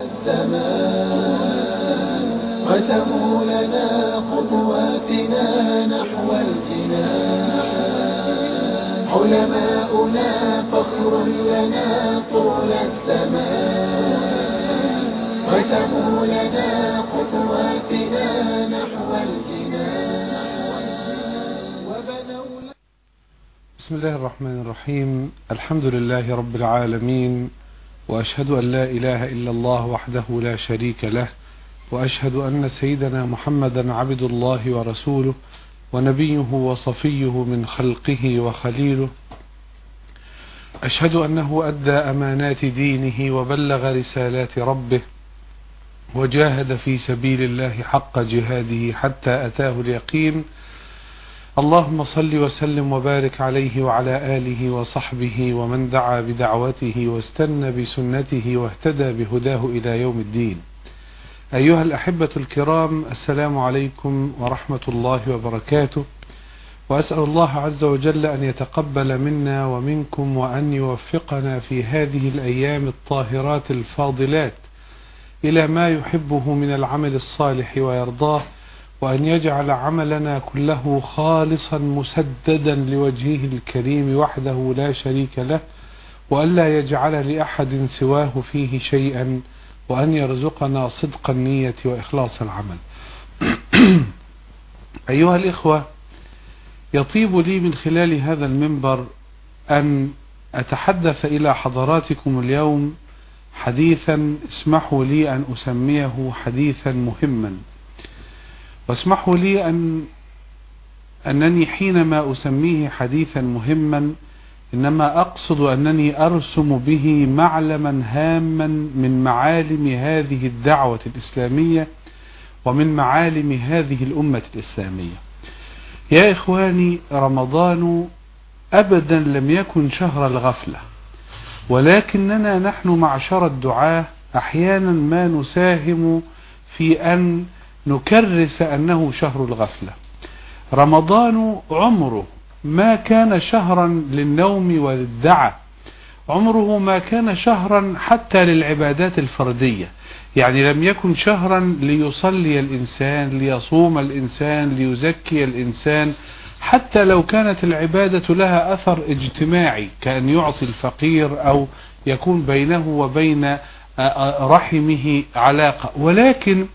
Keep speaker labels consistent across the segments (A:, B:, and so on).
A: الزمان رسموا لنا خطواتنا نحو الجنان علماؤنا فخر لنا طول الزمان. رسموا لنا خطواتنا نحو الجنان
B: بسم الله الرحمن الرحيم. الحمد لله رب العالمين. وأشهد أن لا إله إلا الله وحده لا شريك له وأشهد أن سيدنا محمدا عبد الله ورسوله ونبيه وصفيه من خلقه وخليله. أشهد أنه أدى أمانات دينه وبلغ رسالات ربه وجاهد في سبيل الله حق جهاده حتى أتاه اليقين اللهم صل وسلم وبارك عليه وعلى آله وصحبه ومن دعا بدعوته واستنى بسنته واهتدى بهداه إلى يوم الدين. أيها الأحبة الكرام السلام عليكم ورحمة الله وبركاته. وأسأل الله عز وجل أن يتقبل منا ومنكم وأن يوفقنا في هذه الأيام الطاهرات الفاضلات إلى ما يحبه من العمل الصالح ويرضاه وأن يجعل عملنا كله خالصا مسددا لوجهه الكريم وحده لا شريك له وأن لا يجعل لأحد سواه فيه شيئا وأن يرزقنا صدق النية وإخلاص العمل. أيها الإخوة يطيب لي من خلال هذا المنبر أن أتحدث إلى حضراتكم اليوم حديثا اسمحوا لي أن أسميه حديثا مهما. واسمحوا لي أن أنني حينما أسميه حديثا مهما إنما أقصد أنني أرسم به معلما هاما من معالم هذه الدعوة الإسلامية ومن معالم هذه الأمة الإسلامية. يا إخواني رمضان أبدا لم يكن شهر الغفلة ولكننا نحن معشر الدعاة أحيانا ما نساهم في أن نكرس أنه شهر الغفلة. رمضان عمره ما كان شهرا للنوم وللدعى عمره ما كان شهرا حتى للعبادات الفردية. يعني لم يكن شهرا ليصلي الإنسان ليصوم الإنسان ليزكي الإنسان. حتى لو كانت العبادة لها أثر اجتماعي كأن يعطي الفقير أو يكون بينه وبين رحمه علاقة. ولكن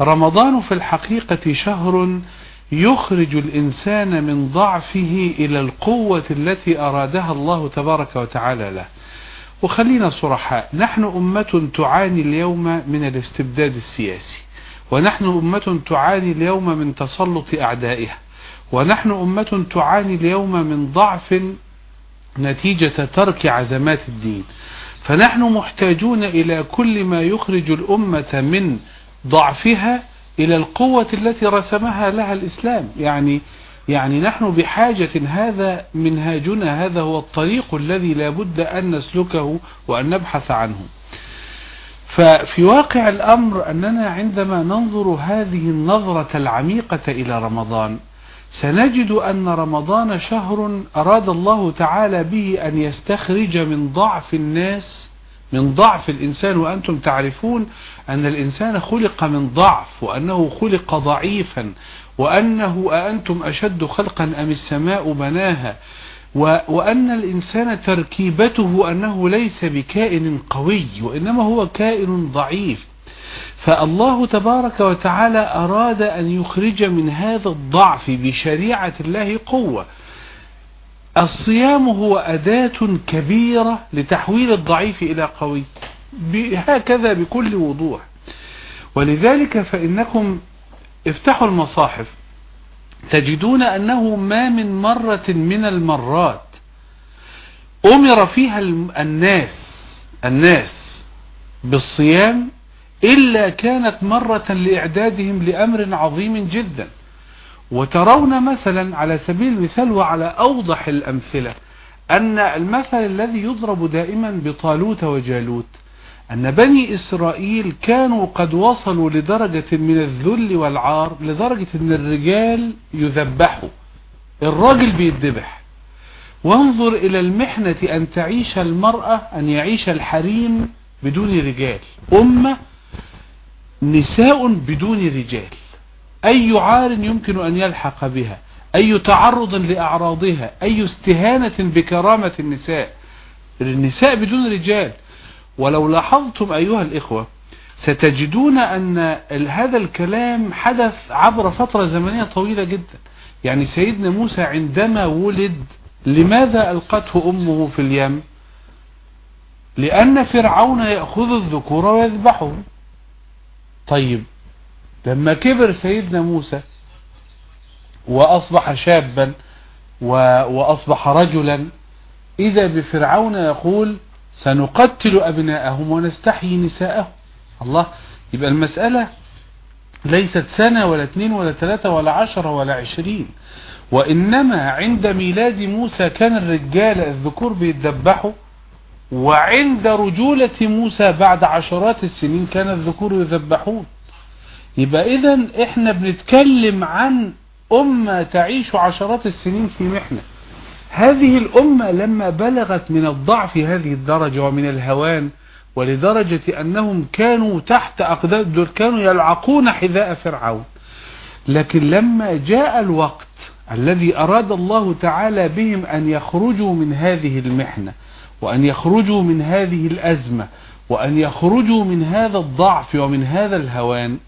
B: رمضان في الحقيقة شهر يخرج الإنسان من ضعفه إلى القوة التي أرادها الله تبارك وتعالى له. وخلينا صرحاء. نحن أمة تعاني اليوم من الاستبداد السياسي ونحن أمة تعاني اليوم من تسلط أعدائها ونحن أمة تعاني اليوم من ضعف نتيجة ترك عزمات الدين. فنحن محتاجون إلى كل ما يخرج الأمة من ضعفها إلى القوة التي رسمها لها الإسلام. يعني يعني نحن بحاجة هذا منهاجنا هذا هو الطريق الذي لابد أن نسلكه وأن نبحث عنه. ففي واقع الأمر أننا عندما ننظر هذه النظرة العميقة إلى رمضان سنجد أن رمضان شهر أراد الله تعالى به أن يستخرج من ضعف الناس من ضعف الإنسان وأنتم تعرفون أن الإنسان خلق من ضعف وأنه خلق ضعيفا وأنه أأنتم أشد خلقا أم السماء بناها؟ وأن الإنسان تركيبته أنه ليس بكائن قوي وإنما هو كائن ضعيف. فالله تبارك وتعالى أراد أن يخرج من هذا الضعف بشريعة الله قوة. الصيام هو أداة كبيرة لتحويل الضعيف إلى قوي. هكذا بكل وضوح. ولذلك فإنكم افتحوا المصاحف. تجدون أنه ما من مرة من المرات أمر فيها الناس الناس بالصيام إلا كانت مرة لإعدادهم لأمر عظيم جدا. وترون مثلا على سبيل المثال وعلى أوضح الأمثلة أن المثل الذي يضرب دائما بطالوت وجالوت أن بني إسرائيل كانوا قد وصلوا لدرجة من الذل والعار لدرجة أن الرجال يذبحوا. الراجل بيتذبح وانظر إلى المحنة أن تعيش المرأة أن يعيش الحريم بدون رجال. أمة نساء بدون رجال. أي عار يمكن أن يلحق بها؟ أي تعرض لأعراضها؟ أي استهانة بكرامة النساء؟ النساء بدون رجال. ولو لاحظتم أيها الإخوة ستجدون أن هذا الكلام حدث عبر فترة زمنية طويلة جدا. يعني سيدنا موسى عندما ولد لماذا ألقته أمه في اليم؟ لأن فرعون يأخذ الذكور ويذبحه. طيب لما كبر سيدنا موسى وأصبح شابا وأصبح رجلا إذا بفرعون يقول سنقتل أبناءهم ونستحيي نساءهم. الله يبقى المسألة ليست سنة ولا اثنين ولا ثلاثة ولا عشرة ولا عشرين. وإنما عند ميلاد موسى كان الرجال الذكور بيتذبحوا وعند رجولة موسى بعد عشرات السنين كان الذكور يذبحون. يبقى إذا إحنا بنتكلم عن أمة تعيش عشرات السنين في محنة. هذه الأمة لما بلغت من الضعف هذه الدرجة ومن الهوان ولدرجة أنهم كانوا تحت أقدام دول كانوا يلعقون حذاء فرعون. لكن لما جاء الوقت الذي أراد الله تعالى بهم أن يخرجوا من هذه المحنة وأن يخرجوا من هذه الأزمة وأن يخرجوا من هذا الضعف ومن هذا الهوان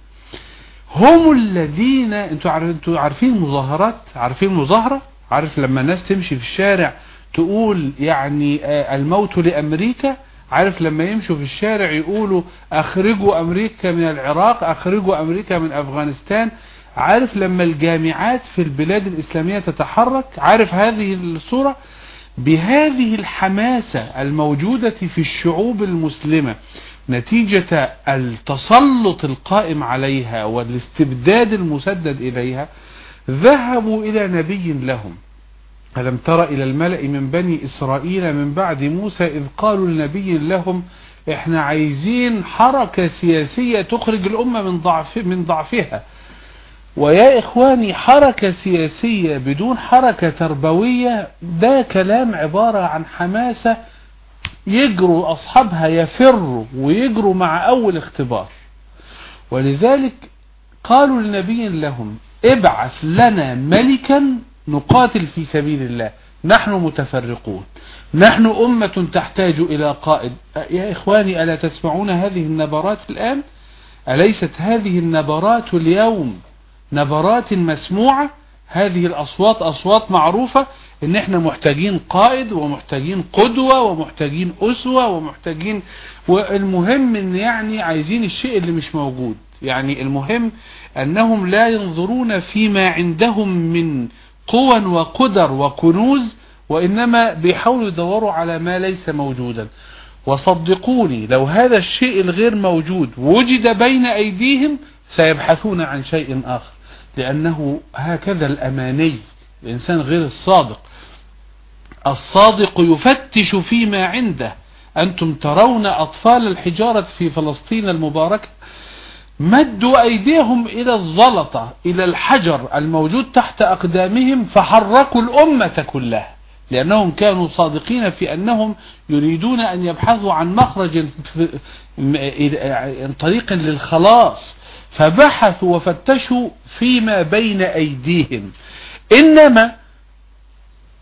B: هم الذين أنتوا عارفين مظاهرات؟ عارفين مظاهرة؟ عارف لما الناس تمشي في الشارع تقول يعني الموت لأمريكا؟ عارف لما يمشوا في الشارع يقولوا أخرجوا أمريكا من العراق أخرجوا أمريكا من أفغانستان؟ عارف لما الجامعات في البلاد الإسلامية تتحرك؟ عارف هذه الصورة؟ بهذه الحماسة الموجودة في الشعوب المسلمة نتيجة التسلط القائم عليها والاستبداد المسدد إليها ذهبوا إلى نبي لهم. ألم تر إلى الملأ من بني إسرائيل من بعد موسى إذ قالوا لنبي لهم إحنا عايزين حركة سياسية تخرج الأمة من, ضعف من ضعفها. ويا إخواني حركة سياسية بدون حركة تربوية ده كلام عبارة عن حماسة يجروا أصحابها يفروا ويجروا مع أول اختبار. ولذلك قالوا لنبي لهم ابعث لنا ملكا نقاتل في سبيل الله. نحن متفرقون. نحن أمة تحتاج إلى قائد. يا إخواني ألا تسمعون هذه النبرات الآن؟ أليست هذه النبرات اليوم نبرات مسموعة؟ هذه الأصوات أصوات معروفة. إن إحنا محتاجين قائد ومحتاجين قدوة ومحتاجين أسوة ومحتاجين والمهم إن يعني عايزين الشيء اللي مش موجود. يعني المهم أنهم لا ينظرون فيما عندهم من قوى وقدر وكنوز وإنما بيحاولوا يدوروا على ما ليس موجودا. وصدقوني لو هذا الشيء الغير موجود وجد بين أيديهم سيبحثون عن شيء آخر. لأنه هكذا الأماني. الإنسان غير الصادق. الصادق يفتش فيما عنده. أنتم ترون أطفال الحجارة في فلسطين المباركة؟ مدوا أيديهم إلى الزلطة إلى الحجر الموجود تحت أقدامهم فحركوا الأمة كلها. لأنهم كانوا صادقين في أنهم يريدون أن يبحثوا عن مخرج طريق للخلاص. فبحثوا وفتشوا فيما بين أيديهم. إنما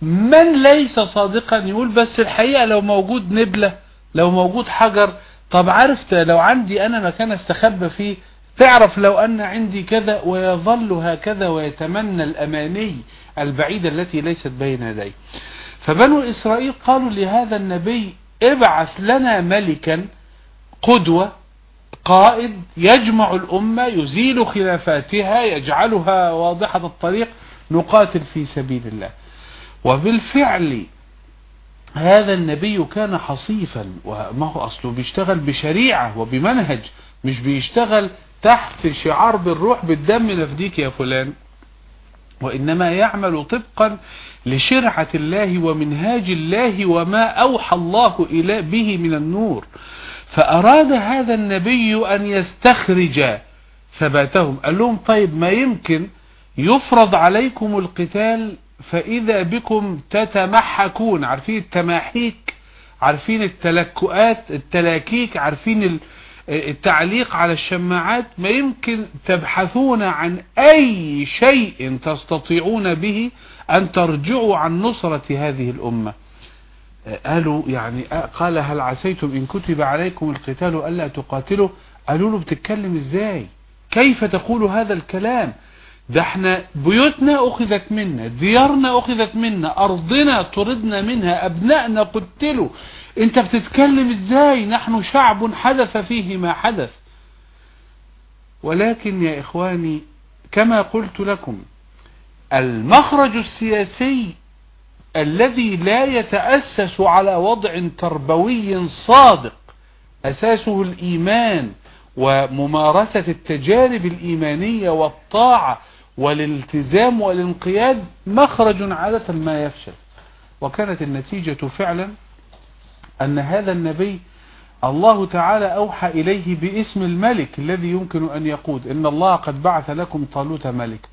B: من ليس صادقا يقول بس الحقيقة لو موجود نبلة لو موجود حجر طب عرفت لو عندي أنا مكان أستخبى فيه تعرف لو أن عندي كذا ويظل هكذا ويتمنى الأماني البعيدة التي ليست بين يديه فبنو إسرائيل قالوا لهذا النبي ابعث لنا ملكا قدوة قائد يجمع الأمة يزيل خلافاتها يجعلها واضحة الطريق. نقاتل في سبيل الله. وبالفعل هذا النبي كان حصيفا وما هو أصله؟ بيشتغل بشريعة وبمنهج مش بيشتغل تحت شعار بالروح بالدم نفديك يا فلان. وإنما يعمل طبقا لشرعة الله ومنهاج الله وما أوحى الله إلى به من النور. فأراد هذا النبي أن يستخرج ثباتهم قال لهم طيب ما يمكن يفرض عليكم القتال فإذا بكم تتمحكون عارفين التماحيك عارفين التلكؤات التلاكيك عارفين التعليق على الشماعات ما يمكن تبحثون عن أي شيء تستطيعون به أن ترجعوا عن نصرة هذه الأمة. قالوا يعني قال هل عسيتم إن كتب عليكم القتال ألا تقاتلوا؟ قالوا له بتتكلم إزاي؟ كيف تقول هذا الكلام؟ ده إحنا بيوتنا أخذت منا ديارنا أخذت منا أرضنا طردنا منها أبنائنا قتلوا. أنت بتتكلم إزاي؟ نحن شعب حدث فيه ما حدث. ولكن يا إخواني كما قلت لكم المخرج السياسي الذي لا يتأسس على وضع تربوي صادق أساسه الإيمان. وممارسة التجارب الإيمانية والطاعة والالتزام والانقياد مخرج عادة ما يفشل. وكانت النتيجة فعلا أن هذا النبي الله تعالى أوحى إليه باسم الملك الذي يمكن أن يقود إن الله قد بعث لكم طالوت ملك.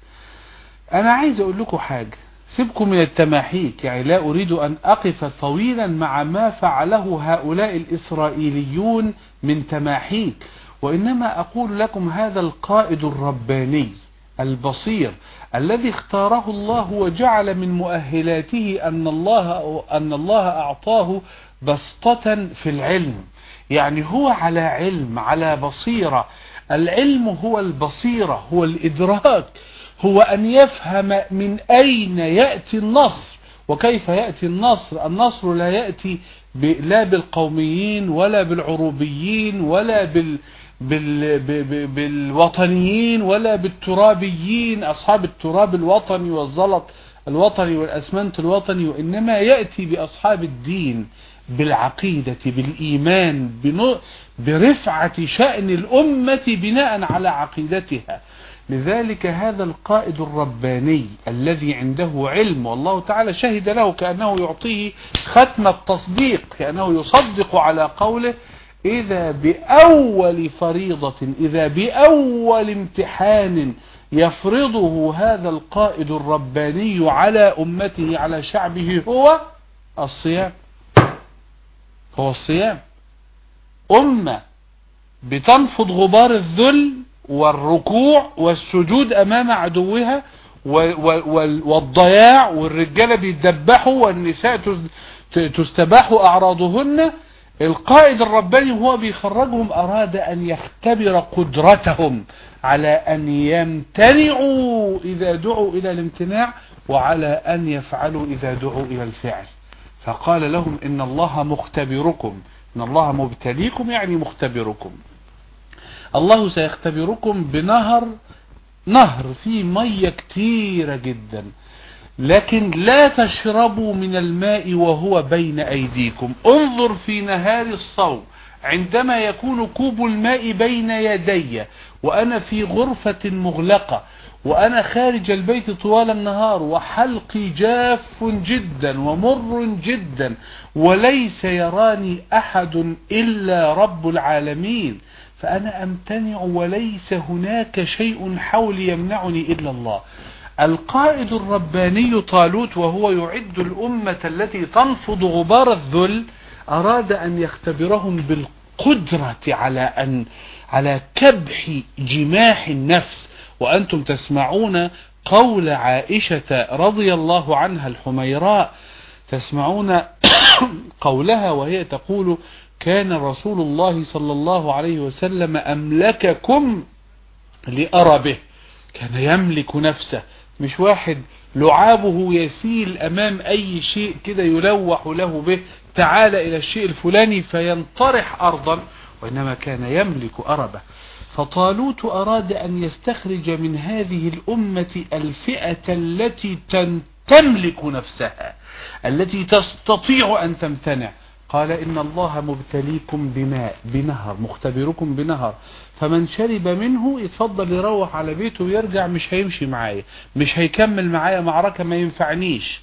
B: أنا عايز أقول لكم حاجة. سيبكم من التماحيك. يعني لا أريد أن أقف طويلا مع ما فعله هؤلاء الإسرائيليون من تماحيك. وإنما أقول لكم هذا القائد الرباني البصير الذي اختاره الله وجعل من مؤهلاته أن الله, أن الله أعطاه بسطة في العلم. يعني هو على علم على بصيرة. العلم هو البصيرة هو الإدراك هو أن يفهم من أين يأتي النصر. وكيف يأتي النصر؟ النصر لا يأتي لا بالقوميين ولا بالعروبيين ولا بال بال بالوطنيين ولا بالترابيين أصحاب التراب الوطني والزلط الوطني والأسمنت الوطني وإنما يأتي بأصحاب الدين بالعقيدة بالإيمان برفعة شأن الأمة بناء على عقيدتها. لذلك هذا القائد الرباني الذي عنده علم والله تعالى شهد له كأنه يعطيه ختم التصديق كأنه يصدق على قوله إذا بأول فريضة إذا بأول امتحان يفرضه هذا القائد الرباني على أمته على شعبه هو الصيام. هو الصيام. أمة بتنفض غبار الذل والركوع والسجود أمام عدوها والضياع والرجالة بيتدبحوا والنساء تستباح أعراضهن. القائد الرباني هو بيخرجهم أراد أن يختبر قدرتهم على أن يمتنعوا إذا دعوا إلى الامتناع وعلى أن يفعلوا إذا دعوا إلى الفعل. فقال لهم إن الله مختبركم إن الله مبتليكم يعني مختبركم. الله سيختبركم بنهر نهر فيه مية كتيرة جدا. لكن لا تشربوا من الماء وهو بين أيديكم. انظر في نهار الصوم عندما يكون كوب الماء بين يدي وأنا في غرفة مغلقة وأنا خارج البيت طوال النهار وحلقي جاف جدا ومر جدا وليس يراني أحد إلا رب العالمين. فأنا أمتنع وليس هناك شيء حولي يمنعني إلا الله. القائد الرباني طالوت وهو يعد الأمة التي تنفض غبار الذل أراد أن يختبرهم بالقدرة على أن على كبح جماح النفس. وأنتم تسمعون قول عائشة رضي الله عنها الحميراء. تسمعون قولها وهي تقول كان رسول الله صلى الله عليه وسلم أملككم لأرى به كان يملك نفسه. مش واحد لعابه يسيل أمام أي شيء كده يلوح له به تعال إلى الشيء الفلاني فينطرح أرضا وإنما كان يملك أربه. فطالوت أراد أن يستخرج من هذه الأمة الفئة التي تملك نفسها التي تستطيع أن تمتنع. قال إن الله مبتليكم بماء بنهر مختبركم بنهر. فمن شرب منه يتفضل يروح على بيته ويرجع مش هيمشي معايا مش هيكمل معايا معركة ما ينفعنيش.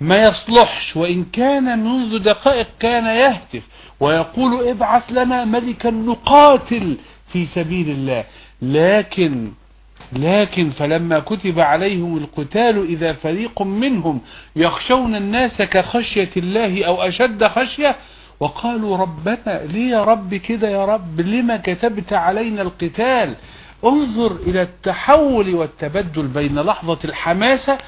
B: ما يصلحش وإن كان منذ دقائق كان يهتف ويقول ابعث لنا ملكا نقاتل في سبيل الله. لكن لكن فلما كتب عليهم القتال إذا فريق منهم يخشون الناس كخشية الله أو أشد خشية وقالوا ربنا ليه يا رب كده يا رب؟ لما كتبت علينا القتال؟ انظر إلى التحول والتبدل بين لحظة الحماسة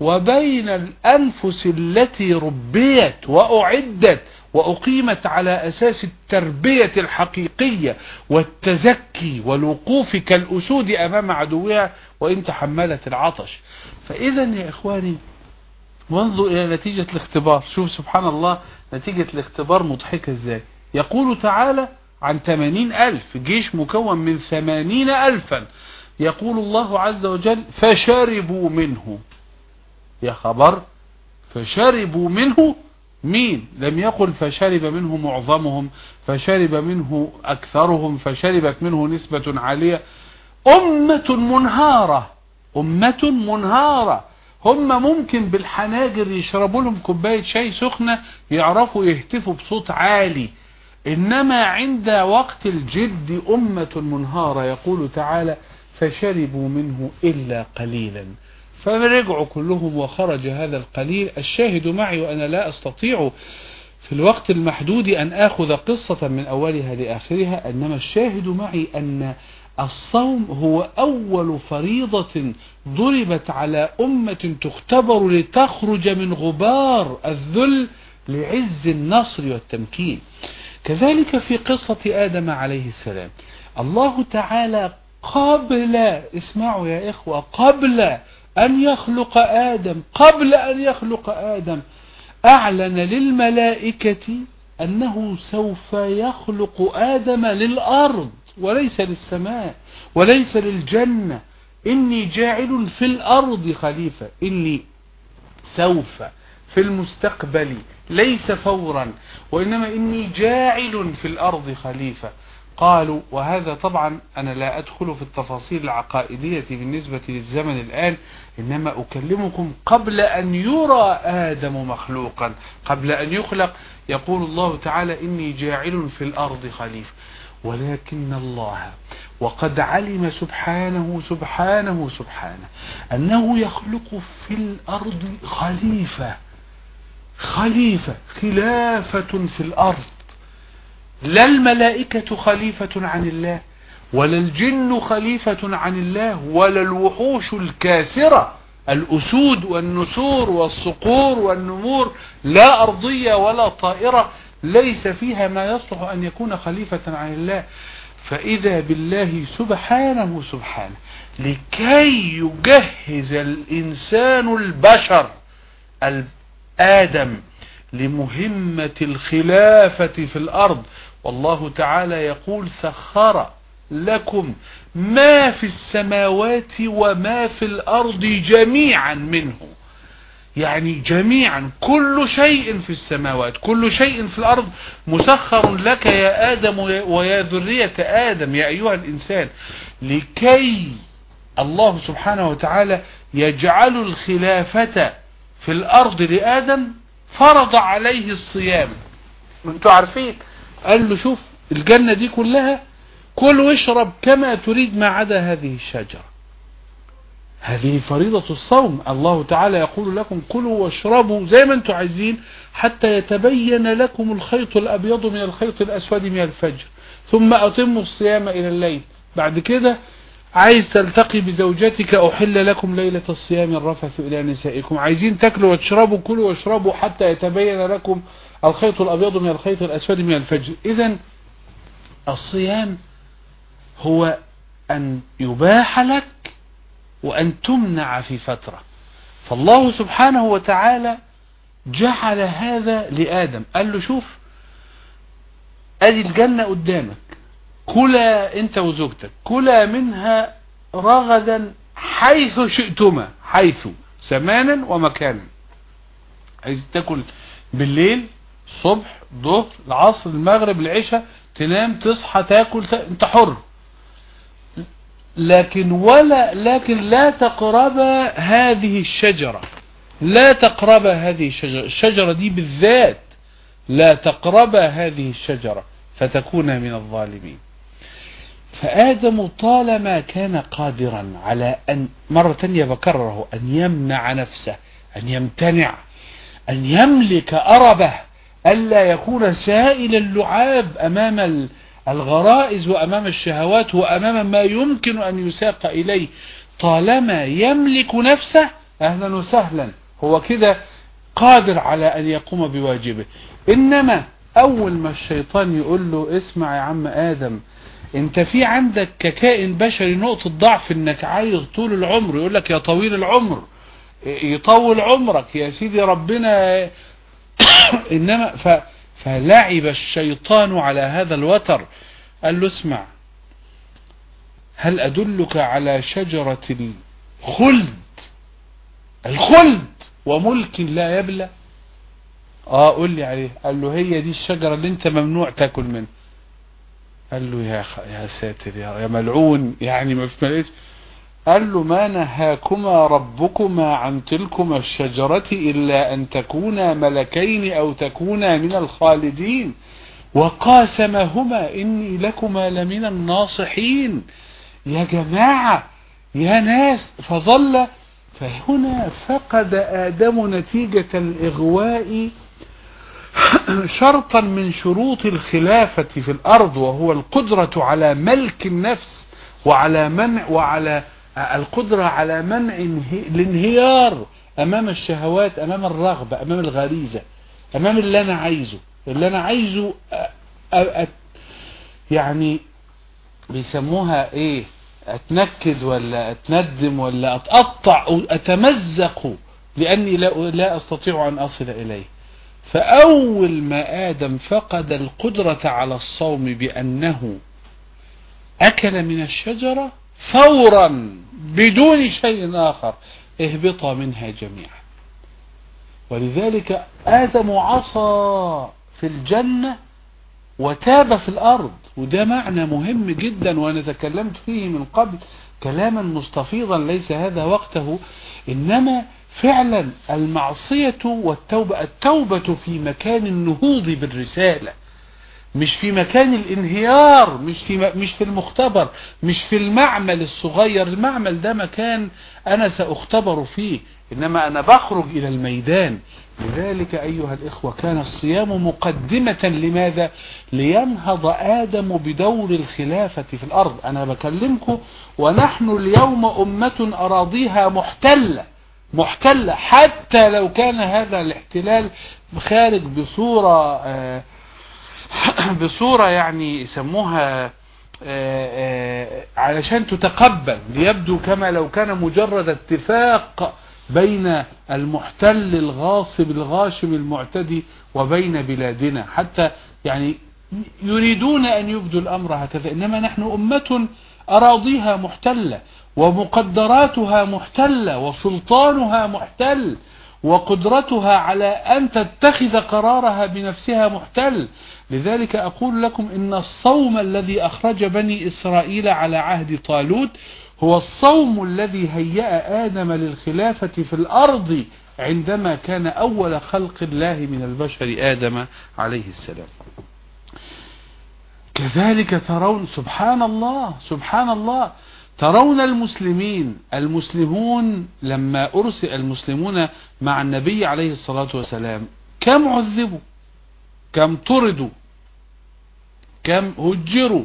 B: وبين الأنفس التي ربيت وأعدت وأقيمت على أساس التربية الحقيقية والتزكي والوقوف كالأسود أمام عدوها وإن تحملت العطش. فإذا يا إخواني وانظر إلى نتيجة الاختبار. شوف سبحان الله نتيجة الاختبار مضحكة إزاي؟ يقول تعالى عن ثمانين ألف جيش مكون من ثمانين ألفا. يقول الله عز وجل فشربوا منه. يا خبر! فشربوا منه مين؟ لم يقل فشرب منه معظمهم فشرب منه أكثرهم فشربت منه نسبة عالية. أمة منهارة أمة منهارة. هم ممكن بالحناجر يشربوا لهم كوباية شاي سخنة يعرفوا يهتفوا بصوت عالي. إنما عند وقت الجد أمة منهارة يقول تعالى فشربوا منه إلا قليلا. فرجعوا كلهم وخرج هذا القليل. الشاهد معي وأنا لا أستطيع في الوقت المحدود أن آخذ قصة من أولها لآخرها. إنما الشاهد معي أن الصوم هو أول فريضة ضربت على أمة تختبر لتخرج من غبار الذل لعز النصر والتمكين. كذلك في قصة آدم عليه السلام. الله تعالى قبل اسمعوا يا إخوة قبل أن يخلق آدم قبل أن يخلق آدم أعلن للملائكة أنه سوف يخلق آدم للأرض. وليس للسماء وليس للجنة. إني جاعل في الأرض خليفة. إني سوف في المستقبل ليس فورا وإنما إني جاعل في الأرض خليفة. قالوا وهذا طبعا أنا لا أدخل في التفاصيل العقائدية بالنسبة للزمن الآن إنما أكلمكم قبل أن يرى آدم مخلوقا. قبل أن يخلق يقول الله تعالى إني جاعل في الأرض خليفة. ولكن الله وقد علم سبحانه سبحانه سبحانه أنه يخلق في الأرض خليفة خليفة خلافة في الأرض. لا الملائكة خليفة عن الله ولا الجن خليفة عن الله ولا الوحوش الكاسرة الأسود والنسور والصقور والنمور لا أرضية ولا طائرة. ليس فيها ما يصلح أن يكون خليفة عن الله. فإذا بالله سبحانه سبحانه لكي يجهز الإنسان البشر آدم لمهمة الخلافة في الأرض. والله تعالى يقول سخر لكم ما في السماوات وما في الأرض جميعا منه. يعني جميعا كل شيء في السماوات كل شيء في الأرض مسخر لك يا آدم ويا ذرية آدم يا أيها الإنسان. لكي الله سبحانه وتعالى يجعل الخلافة في الأرض لآدم فرض عليه الصيام. أنتوا عارفين. قال له شوف الجنة دي كلها كل واشرب كما تريد ما عدا هذه الشجرة. هذه فريضة الصوم. الله تعالى يقول لكم كلوا واشربوا زي ما أنتم عايزين حتى يتبين لكم الخيط الأبيض من الخيط الأسود من الفجر. ثم أتموا الصيام إلى الليل. بعد كده عايز تلتقي بزوجتك أحل لكم ليلة الصيام الرفث إلى نسائكم. عايزين تاكلوا وتشربوا كلوا واشربوا حتى يتبين لكم الخيط الأبيض من الخيط الأسود من الفجر. إذا الصيام هو أن يباح لك وأن تمنع في فترة. فالله سبحانه وتعالى جعل هذا لآدم. قال له شوف أدي الجنة قدامك. كلا أنت وزوجتك. كلا منها رغدا حيث شئتما. حيث زمانا ومكانا. عايز تاكل بالليل الصبح ظهر العصر المغرب العشاء تنام تصحى تاكل. أنت حر. لكن ولا لكن لا تقرب هذه الشجرة. لا تقرب هذه الشجرة. الشجرة دي بالذات لا تقرب هذه الشجرة فتكون من الظالمين. فآدم طالما كان قادرا على أن مرة تانية بكرره أن يمنع نفسه أن يمتنع أن يملك أربه ألا يكون سائل اللعاب أمام الغرائز وأمام الشهوات وأمام ما يمكن أن يساق إليه. طالما يملك نفسه أهلا وسهلا. هو كده قادر على أن يقوم بواجبه. إنما أول ما الشيطان يقول له اسمع يا عم آدم أنت في عندك ككائن بشري نقطة ضعف إنك عايز طول العمر. يقول لك يا طويل العمر يطول عمرك يا سيدي ربنا. إنما ف فلعب الشيطان على هذا الوتر. قال له اسمع هل أدلك على شجرة الخلد؟ الخلد وملك لا يبلى. آه قول لي عليه. قال له هي دي الشجرة اللي انت ممنوع تاكل منها. قال له يا خ... يا ساتر يا, يا ملعون يعني ما في قال له ما نهاكما ربكما عن تلكما الشجرة إلا أن تكونا ملكين أو تكونا من الخالدين. وقاسمهما إني لكما لمن الناصحين. يا جماعة يا ناس فظل فهنا فقد آدم نتيجة الإغواء شرطا من شروط الخلافة في الأرض وهو القدرة على ملك النفس وعلى منع وعلى القدرة على منع الانهيار أمام الشهوات أمام الرغبة أمام الغريزة أمام اللي أنا عايزه اللي أنا عايزه. يعني بيسموها إيه أتنكد ولا أتندم ولا أتقطع أو أتمزق لأني لا, لا أستطيع أن أصل إليه فأول ما آدم فقد القدرة على الصوم بأنه أكل من الشجرة فورا بدون شيء آخر اهبطا منها جميعا. ولذلك آدم عصى في الجنة وتاب في الأرض. وده معنى مهم جدا وأنا تكلمت فيه من قبل كلاما مستفيضا ليس هذا وقته. إنما فعلا المعصية والتوبة التوبة في مكان النهوض بالرسالة. مش في مكان الانهيار مش في مش في المختبر مش في المعمل الصغير. المعمل ده مكان أنا سأختبر فيه إنما أنا بخرج إلى الميدان. لذلك أيها الإخوة كان الصيام مقدمة. لماذا؟ لينهض آدم بدور الخلافة في الأرض. أنا بكلمكم ونحن اليوم أمة أراضيها محتلة محتلة. حتى لو كان هذا الاحتلال خارج بصورة آه بصورة يعني يسموها علشان تتقبل ليبدو كما لو كان مجرد اتفاق بين المحتل الغاصب الغاشم المعتدي وبين بلادنا. حتى يعني يريدون أن يبدوا الأمر هكذا إنما نحن أمة أراضيها محتلة ومقدراتها محتلة وسلطانها محتل وقدرتها على أن تتخذ قرارها بنفسها محتل. لذلك أقول لكم إن الصوم الذي أخرج بني إسرائيل على عهد طالوت هو الصوم الذي هيأ آدم للخلافة في الأرض عندما كان أول خلق الله من البشر آدم عليه السلام. كذلك ترون سبحان الله سبحان الله ترون المسلمين المسلمون لما أرسل المسلمون مع النبي عليه الصلاة والسلام كم عذبوا كم طردوا كم هجروا؟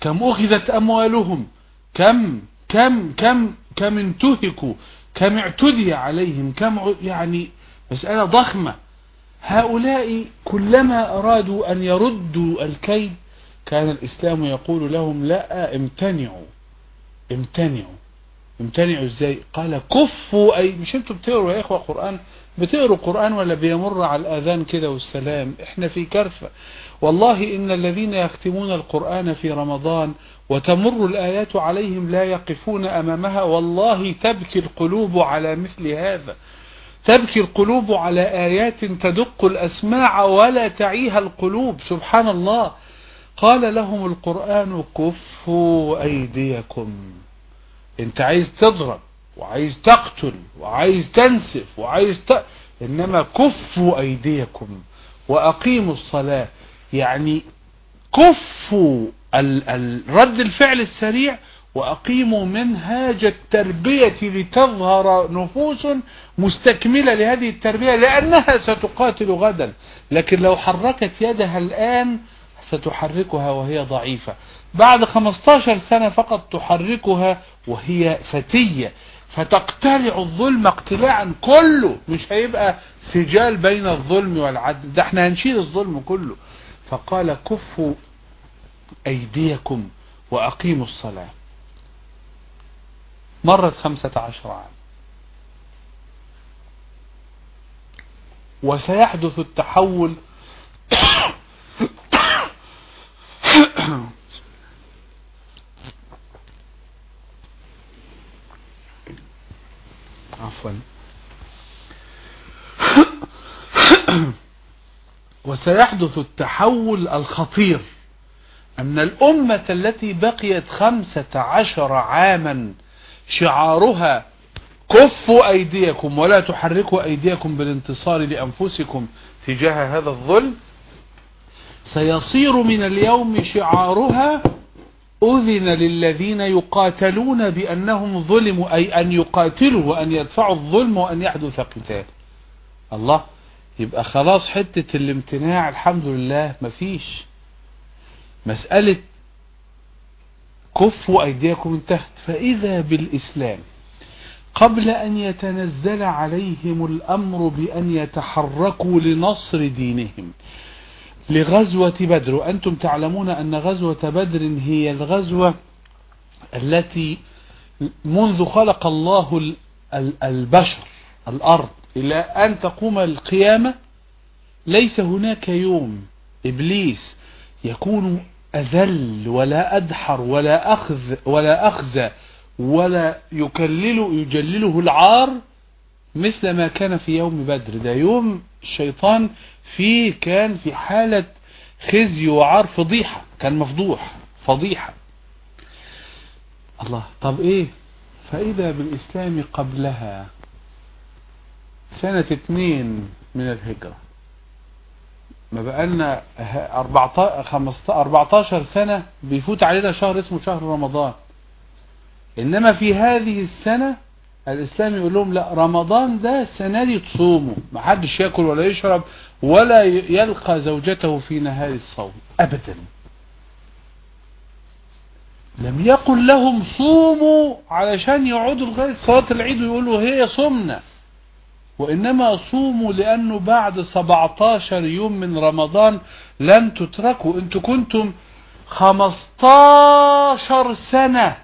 B: كم أخذت أموالهم؟ كم كم كم كم انتهكوا؟ كم اعتدي عليهم؟ كم يعني مسألة ضخمة. هؤلاء كلما أرادوا أن يردوا الكيد كان الإسلام يقول لهم لا امتنعوا امتنعوا. امتنعوا إزاي؟ قال كفوا أي مش أنتوا بتقروا يا إخوة قرآن؟ بتقروا قرآن ولا بيمر على الأذان كده والسلام؟ إحنا في كرفة والله إن الذين يختمون القرآن في رمضان وتمر الآيات عليهم لا يقفون أمامها والله تبكي القلوب على مثل هذا. تبكي القلوب على آيات تدق الأسماع ولا تعيها القلوب سبحان الله. قال لهم القرآن كفوا أيديكم. انت عايز تضرب وعايز تقتل وعايز تنسف وعايز ت... انما كفوا أيديكم وأقيموا الصلاة. يعني كفوا ال... ال... رد الفعل السريع وأقيموا منهاج التربية لتظهر نفوس مستكملة لهذه التربية لأنها ستقاتل غدا. لكن لو حركت يدها الآن ستحركها وهي ضعيفة. بعد 15 سنة فقط تحركها وهي فتية. فتقتلع الظلم اقتلاعا كله. مش هيبقى سجال بين الظلم والعدل. ده إحنا هنشيل الظلم كله. فقال كفوا أيديكم وأقيموا الصلاة. مرت خمسة عشر عام. وسيحدث التحول عفوا. وسيحدث التحول الخطير أن الأمة التي بقيت خمسة عشر عاما شعارها كفوا أيديكم ولا تحركوا أيديكم بالانتصار لأنفسكم تجاه هذا الظلم سيصير من اليوم شعارها أذن للذين يقاتلون بأنهم ظلموا أي أن يقاتلوا وأن يدفعوا الظلم وأن يحدث قتال. الله يبقى خلاص حتة الامتناع الحمد لله مفيش. مسألة كفوا أيديكم انتهت. فإذا بالإسلام قبل أن يتنزل عليهم الأمر بأن يتحركوا لنصر دينهم لغزوة بدر. وأنتم تعلمون أن غزوة بدر هي الغزوة التي منذ خلق الله البشر الأرض. إلى أن تقوم القيامة ليس هناك يوم. إبليس يكون أذل ولا أدحر ولا أخذ ولا أخزى ولا يكلل يجلله العار مثل ما كان في يوم بدر. ده يوم الشيطان فيه كان في حالة خزي وعار فضيحة كان مفضوح فضيحة. الله طب إيه؟ فإذا بالإسلام قبلها سنة اتنين من الهجرة ما بقالنا 14 سنة بيفوت علينا شهر اسمه شهر رمضان. إنما في هذه السنة الإسلام يقول لهم لا رمضان ده السنة دي تصوموا ما حدش يأكل ولا يشرب ولا يلقى زوجته في نهار الصوم أبدا. لم يقل لهم صوموا علشان يقعدوا لغاية صلاة العيد ويقولوا هي صمنا. وإنما صوموا لأنه بعد 17 يوم من رمضان لن تتركوا. أنتوا كنتم 15 سنة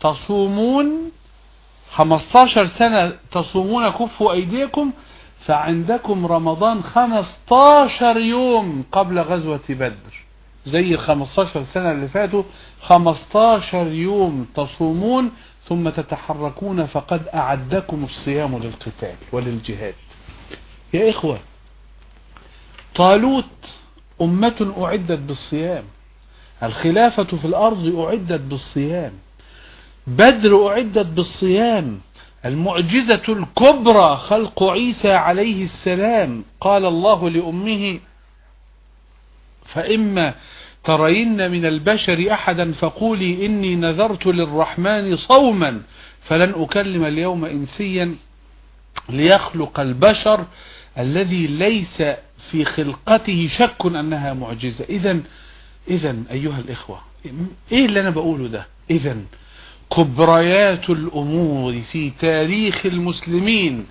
B: تصومون 15 سنة تصومون كفوا أيديكم فعندكم رمضان 15 يوم قبل غزوة بدر. زي ال 15 سنة اللي فاتوا 15 يوم تصومون ثم تتحركون فقد أعدكم الصيام للقتال وللجهاد. يا إخوة طالوت أمة أعدت بالصيام الخلافة في الأرض أعدت بالصيام. بدر أعدت بالصيام المعجزة الكبرى خلق عيسى عليه السلام. قال الله لأمه فإما ترين من البشر أحدا فقولي إني نذرت للرحمن صوما فلن أكلم اليوم إنسيا ليخلق البشر الذي ليس في خلقته شك أنها معجزة. إذا إذا أيها الإخوة إيه اللي أنا بقوله ده؟ إذا كبريات الأمور في تاريخ المسلمين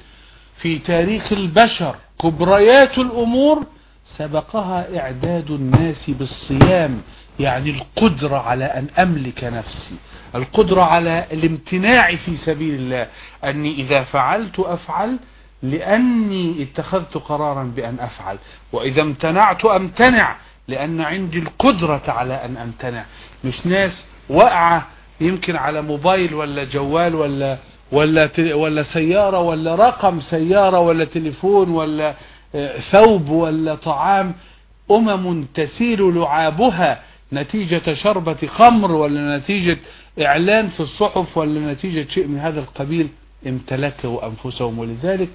B: في تاريخ البشر. كبريات الأمور سبقها إعداد الناس بالصيام يعني القدرة على أن أملك نفسي القدرة على الامتناع في سبيل الله. أني إذا فعلت أفعل لأني اتخذت قرارا بأن أفعل وإذا امتنعت أمتنع لأن عندي القدرة على أن أمتنع. مش ناس واقعة يمكن على موبايل ولا جوال ولا ولا ولا سيارة ولا رقم سيارة ولا تليفون ولا ثوب ولا طعام. أمم تسير لعابها نتيجة شربة خمر ولا نتيجة إعلان في الصحف ولا نتيجة شيء من هذا القبيل. امتلكوا أنفسهم. ولذلك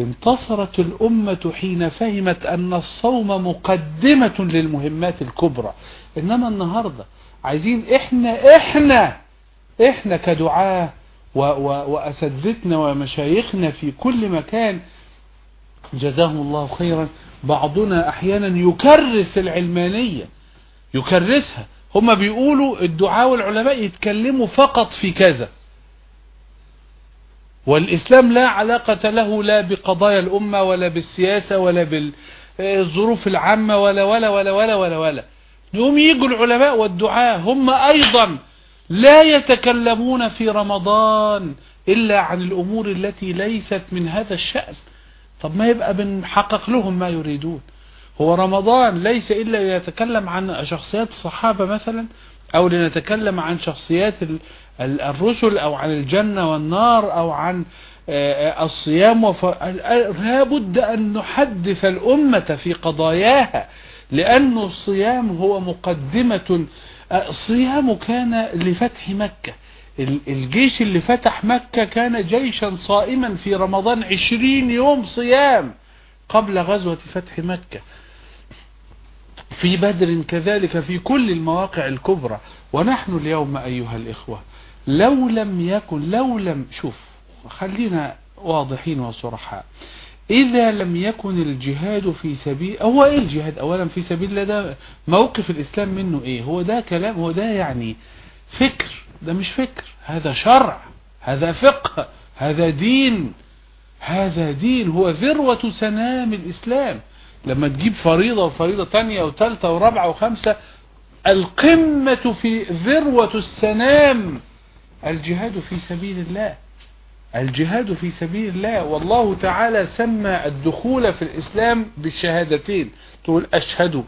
B: انتصرت الأمة حين فهمت أن الصوم مقدمة للمهمات الكبرى. إنما النهاردة عايزين إحنا إحنا إحنا كدعاة وأساتذتنا ومشايخنا في كل مكان جزاهم الله خيرا. بعضنا أحيانا يكرس العلمانية يكرسها. هم بيقولوا الدعاء والعلماء يتكلموا فقط في كذا. والإسلام لا علاقة له لا بقضايا الأمة ولا بالسياسة ولا بالظروف العامة ولا ولا ولا ولا ولا ولا. يوم يجوا العلماء والدعاء هم أيضا لا يتكلمون في رمضان إلا عن الأمور التي ليست من هذا الشأن. طب ما يبقى بنحقق لهم ما يريدون. هو رمضان ليس إلا يتكلم عن شخصيات الصحابة مثلا أو لنتكلم عن شخصيات الرسل أو عن الجنة والنار أو عن الصيام وف... لابد أن نحدث الأمة في قضاياها. لأن الصيام هو مقدمة الصيام كان لفتح مكة. الجيش اللي فتح مكة كان جيشا صائما في رمضان عشرين يوم صيام قبل غزوة فتح مكة. في بدر كذلك في كل المواقع الكبرى. ونحن اليوم أيها الإخوة لو لم يكن لو لم شوف خلينا واضحين وصرحاء. إذا لم يكن الجهاد في سبيل هو إيه الجهاد؟ أولا في سبيل الله ده موقف الإسلام منه إيه؟ هو ده كلام هو ده يعني فكر ده مش فكر هذا شرع هذا فقه هذا دين هذا دين هو ذروة سنام الإسلام. لما تجيب فريضة وفريضة تانية وثالثة ورابعة وخمسة القمة في ذروة السنام الجهاد في سبيل الله. الجهاد في سبيل الله والله تعالى سمى الدخول في الإسلام بالشهادتين. تقول أشهد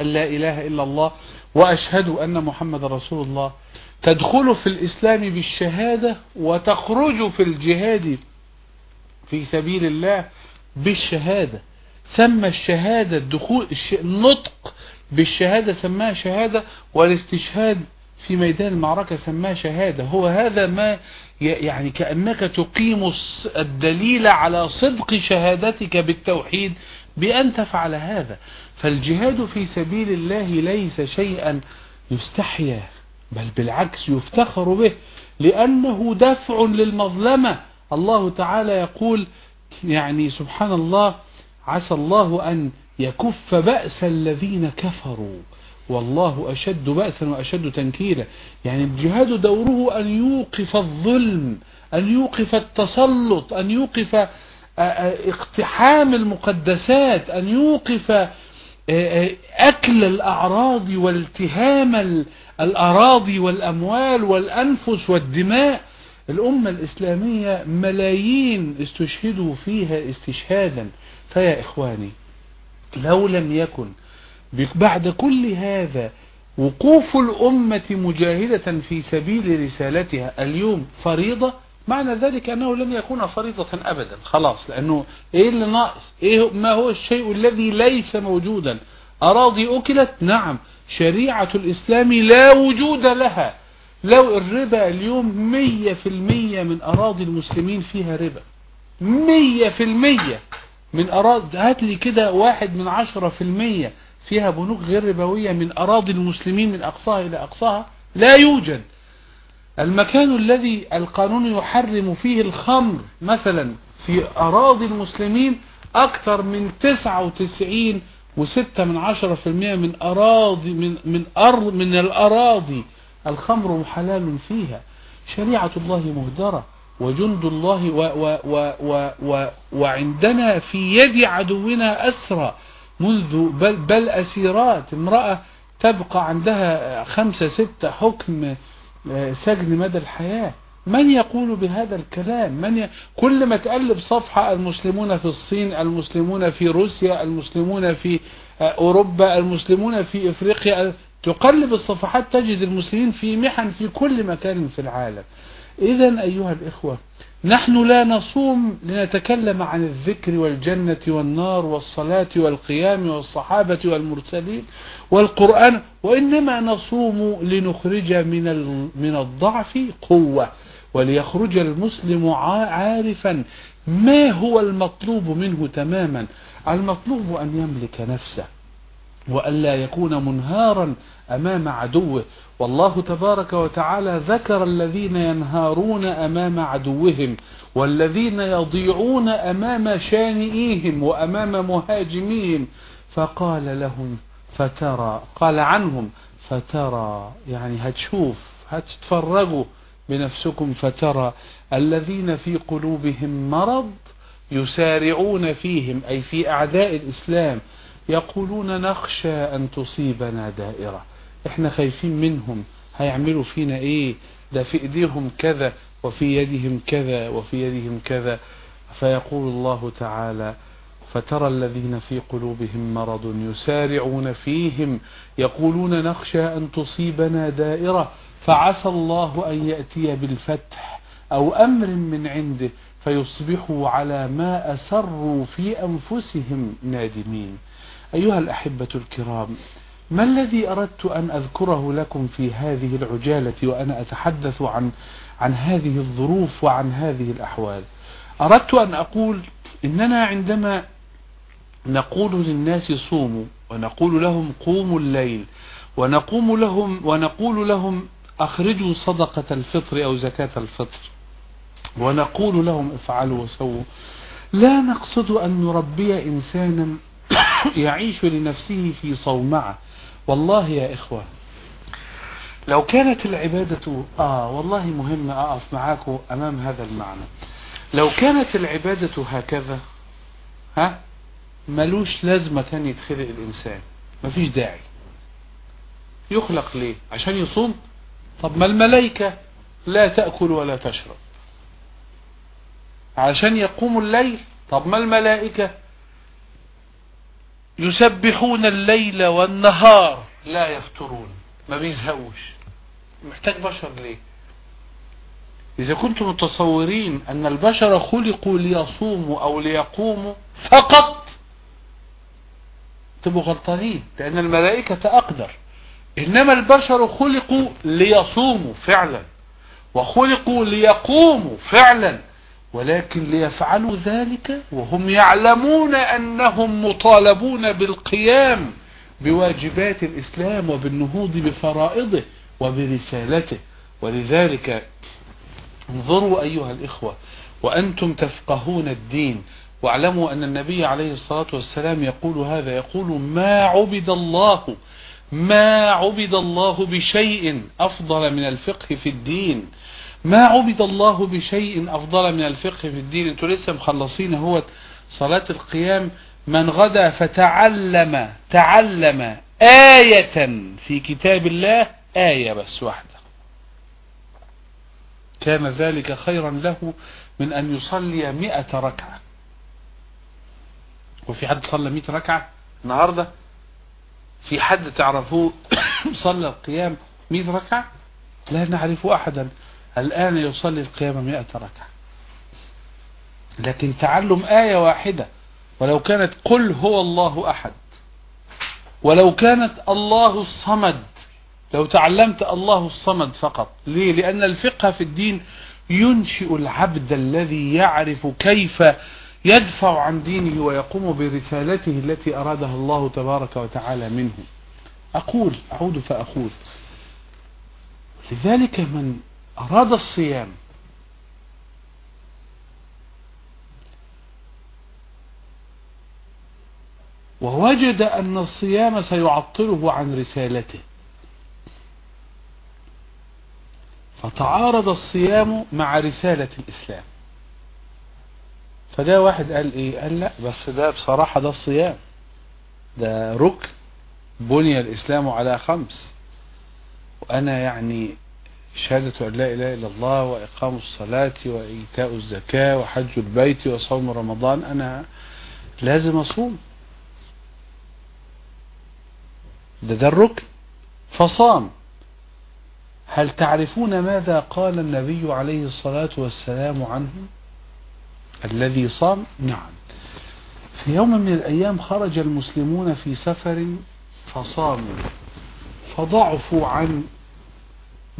B: أن لا إله إلا الله وأشهد أن محمد رسول الله. تدخل في الإسلام بالشهادة وتخرج في الجهاد في سبيل الله بالشهادة. سمى الشهادة الدخول النطق بالشهادة سماها شهادة والاستشهاد في ميدان المعركة سماه شهادة. هو هذا ما يعني كأنك تقيم الدليل على صدق شهادتك بالتوحيد بأن تفعل هذا. فالجهاد في سبيل الله ليس شيئا يستحيا بل بالعكس يفتخر به لأنه دفع للمظلمة. الله تعالى يقول يعني سبحان الله عسى الله أن يكف بأس الذين كفروا. والله أشد بأسا وأشد تنكيلا. يعني الجهاد دوره أن يوقف الظلم أن يوقف التسلط أن يوقف اقتحام المقدسات أن يوقف أكل الأعراض والتهام الأراضي والأموال والأنفس والدماء. الأمة الإسلامية ملايين استشهدوا فيها استشهادا. فيا إخواني لو لم يكن بعد كل هذا وقوف الأمة مجاهدة في سبيل رسالتها اليوم فريضة معنى ذلك أنه لن يكون فريضة أبدا خلاص لأنه إيه اللي ناقص؟ إيه ما هو الشيء الذي ليس موجودا؟ أراضي أكلت؟ نعم. شريعة الإسلام لا وجود لها. لو الربا اليوم مية في المية من أراضي المسلمين فيها ربا. مية في المية من أراضي هات لي كده واحد من عشرة في المية. فيها بنوك غير ربوية من أراضي المسلمين من أقصاها إلى أقصاها لا يوجد. المكان الذي القانون يحرم فيه الخمر مثلا في أراضي المسلمين أكثر من 99 وستة من عشرة في المئة من أراضي من من أرض من الأراضي. الخمر حلال فيها. شريعة الله مهدرة وجند الله و و و و و وعندنا في يد عدونا أسرى. منذ بل, بل أسيرات امرأة تبقى عندها خمسة ستة حكم سجن مدى الحياة. من يقول بهذا الكلام؟ من ي... كل ما تقلب صفحة المسلمون في الصين المسلمون في روسيا المسلمون في أوروبا المسلمون في إفريقيا تقلب الصفحات تجد المسلمين في محن في كل مكان في العالم. إذا أيها الإخوة نحن لا نصوم لنتكلم عن الذكر والجنة والنار والصلاة والقيام والصحابة والمرسلين والقرآن وإنما نصوم لنخرج من من الضعف قوة وليخرج المسلم عارفا ما هو المطلوب منه تماما. المطلوب أن يملك نفسه. وألا يكون منهارا أمام عدوه. والله تبارك وتعالى ذكر الذين ينهارون أمام عدوهم والذين يضيعون أمام شانئيهم وأمام مهاجميهم. فقال لهم فترى قال عنهم فترى يعني هتشوف هتتفرجوا بنفسكم فترى. الذين في قلوبهم مرض يسارعون فيهم أي في أعداء الإسلام. يقولون نخشى أن تصيبنا دائرة. إحنا خايفين منهم. هيعملوا فينا إيه؟ ده في إيديهم كذا وفي يدهم كذا وفي يدهم كذا. فيقول الله تعالى فترى الذين في قلوبهم مرض يسارعون فيهم. يقولون نخشى أن تصيبنا دائرة. فعسى الله أن يأتي بالفتح أو أمر من عنده. فيصبحوا على ما أسروا في أنفسهم نادمين. أيها الأحبة الكرام ما الذي أردت أن أذكره لكم في هذه العجالة وأنا أتحدث عن عن هذه الظروف وعن هذه الأحوال؟ أردت أن أقول إننا عندما نقول للناس صوموا ونقول لهم قوموا الليل ونقوم لهم ونقول لهم أخرجوا صدقة الفطر أو زكاة الفطر ونقول لهم افعلوا وسووا لا نقصد أن نربي إنسانا يعيش لنفسه في صومعة. والله يا إخوة لو كانت العبادة آه والله مهم أقف معاكم أمام هذا المعنى. لو كانت العبادة هكذا ها ملوش لازمة كان يتخلق الإنسان. مفيش داعي. يخلق ليه؟ عشان يصوم؟ طب ما الملائكة لا تأكل ولا تشرب. عشان يقوم الليل؟ طب ما الملائكة يسبحون الليل والنهار. لا يفترون. ما بيزهقوش. محتاج بشر ليه؟ إذا كنتم متصورين أن البشر خلقوا ليصوموا أو ليقوموا فقط تبقوا غلطانين لأن الملائكة أقدر. إنما البشر خلقوا ليصوموا فعلا وخلقوا ليقوموا فعلا. ولكن ليفعلوا ذلك وهم يعلمون أنهم مطالبون بالقيام بواجبات الإسلام وبالنهوض بفرائضه وبرسالته. ولذلك انظروا أيها الإخوة وأنتم تفقهون الدين. واعلموا أن النبي عليه الصلاة والسلام يقول هذا يقول ما عبد الله ما عبد الله بشيء أفضل من الفقه في الدين. ما عبد الله بشيء أفضل من الفقه في الدين؟ أنتوا لسه مخلصين هو صلاة القيام. من غدا فتعلم تعلم آية في كتاب الله آية بس واحدة. كان ذلك خيرا له من أن يصلي مئة ركعة. وفي حد صلى مئة ركعة النهاردة؟ في حد تعرفوه صلى القيام مئة ركعة؟ لا نعرف أحدا. الآن يصلي القيام مئة ركعة. لكن تعلم آية واحدة ولو كانت قل هو الله أحد ولو كانت الله الصمد لو تعلمت الله الصمد فقط. ليه؟ لأن الفقه في الدين ينشئ العبد الذي يعرف كيف يدفع عن دينه ويقوم برسالته التي أرادها الله تبارك وتعالى منه. أقول أعود فأقول لذلك من أراد الصيام. ووجد أن الصيام سيعطله عن رسالته. فتعارض الصيام مع رسالة الإسلام. فده واحد قال إيه؟ قال لا بس ده بصراحة ده الصيام. ده ركن بني الإسلام على خمس. وأنا يعني شهادة أن لا إله إلا الله وإقام الصلاة وإيتاء الزكاة وحج البيت وصوم رمضان أنا لازم أصوم. ده ده الركن. فصام. هل تعرفون ماذا قال النبي عليه الصلاة والسلام عنه؟ الذي صام؟ نعم. في يوم من الأيام خرج المسلمون في سفر فصاموا فضعفوا عن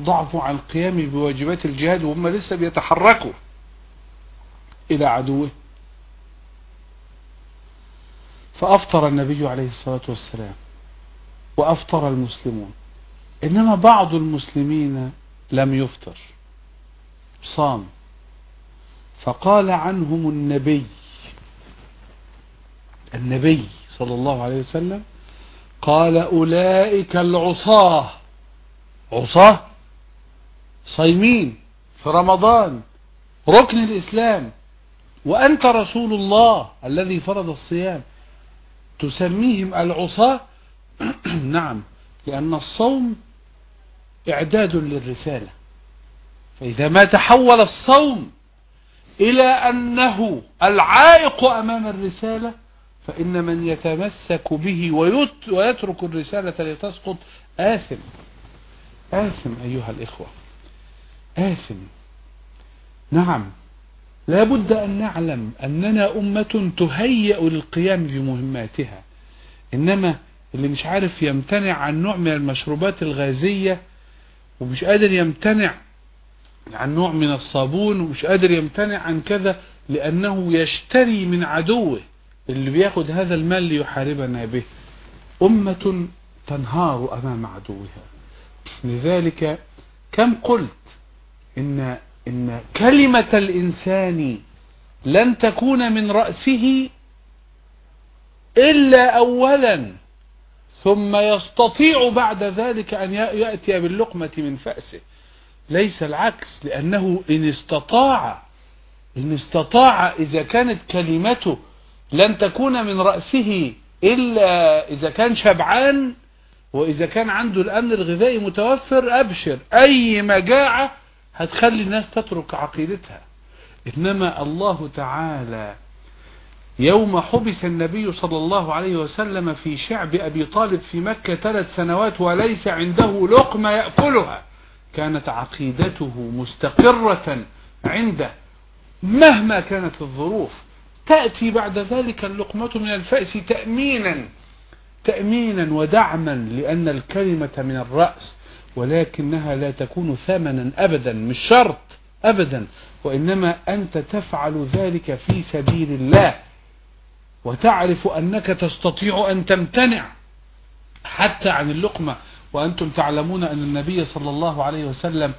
B: ضعفوا عن القيام بواجبات الجهاد وهم لسه بيتحركوا إلى عدوه. فأفطر النبي عليه الصلاة والسلام وأفطر المسلمون. إنما بعض المسلمين لم يفطر صام. فقال عنهم النبي النبي صلى الله عليه وسلم قال أولئك العصاة. عصاة؟ صايمين في رمضان ركن الإسلام. وأنت رسول الله الذي فرض الصيام. تسميهم العصاة؟ نعم لأن الصوم إعداد للرسالة. فإذا ما تحول الصوم إلى أنه العائق أمام الرسالة فإن من يتمسك به ويترك الرسالة لتسقط آثم. آثم أيها الإخوة. آثم نعم. لا بد أن نعلم أننا أمة تهيأ للقيام بمهماتها. إنما اللي مش عارف يمتنع عن نوع من المشروبات الغازية ومش قادر يمتنع عن نوع من الصابون ومش قادر يمتنع عن كذا لأنه يشتري من عدوه اللي بياخد هذا المال ليحاربنا به. أمة تنهار أمام عدوها. لذلك كم قلت إن, إن كلمة الإنسان لن تكون من رأسه إلا أولا ثم يستطيع بعد ذلك أن يأتي باللقمة من فأسه. ليس العكس لأنه إن استطاع إن استطاع إذا كانت كلمته لن تكون من رأسه إلا إذا كان شبعان وإذا كان عنده الأمن الغذائي متوفر أبشر. أي مجاعة هتخلي الناس تترك عقيدتها. إنما الله تعالى يوم حبس النبي صلى الله عليه وسلم في شعب أبي طالب في مكة ثلاث سنوات وليس عنده لقمة يأكلها. كانت عقيدته مستقرة عنده. مهما كانت الظروف تأتي بعد ذلك اللقمة من الفأس تأمينا. تأمينا ودعما لأن الكلمة من الرأس ولكنها لا تكون ثمنا أبدا مش شرط أبدا وإنما أنت تفعل ذلك في سبيل الله. وتعرف أنك تستطيع أن تمتنع حتى عن اللقمة. وأنتم تعلمون أن النبي صلى الله عليه وسلم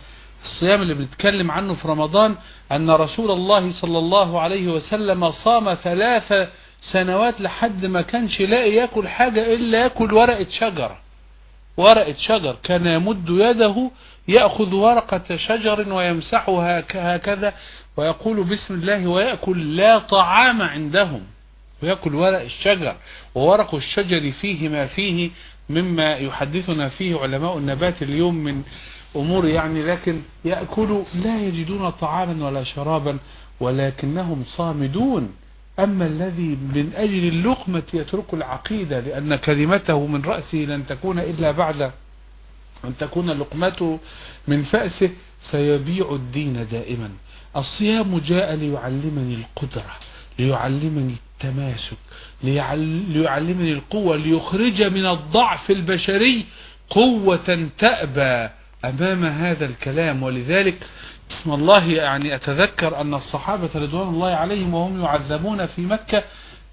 B: الصيام اللي بنتكلم عنه في رمضان أن رسول الله صلى الله عليه وسلم صام ثلاث سنوات لحد ما كانش لاقي ياكل حاجة إلا ياكل ورقة شجرة. ورقة شجر كان يمد يده يأخذ ورقة شجر ويمسحها هكذا ويقول بسم الله ويأكل لا طعام عندهم. ويأكل ورق الشجر وورق الشجر فيه ما فيه مما يحدثنا فيه علماء النبات اليوم من أمور يعني لكن يأكلوا لا يجدون طعاما ولا شرابا ولكنهم صامدون. أما الذي من أجل اللقمة يترك العقيدة لأن كلمته من رأسه لن تكون إلا بعد أن تكون لقمته من فأسه سيبيع الدين دائما. الصيام جاء ليعلمني القدرة ليعلمني التماسك ليعلمني القوة ليخرج من الضعف البشري قوة تأبى أمام هذا الكلام. ولذلك والله يعني أتذكر أن الصحابة رضوان الله عليهم وهم يعذبون في مكة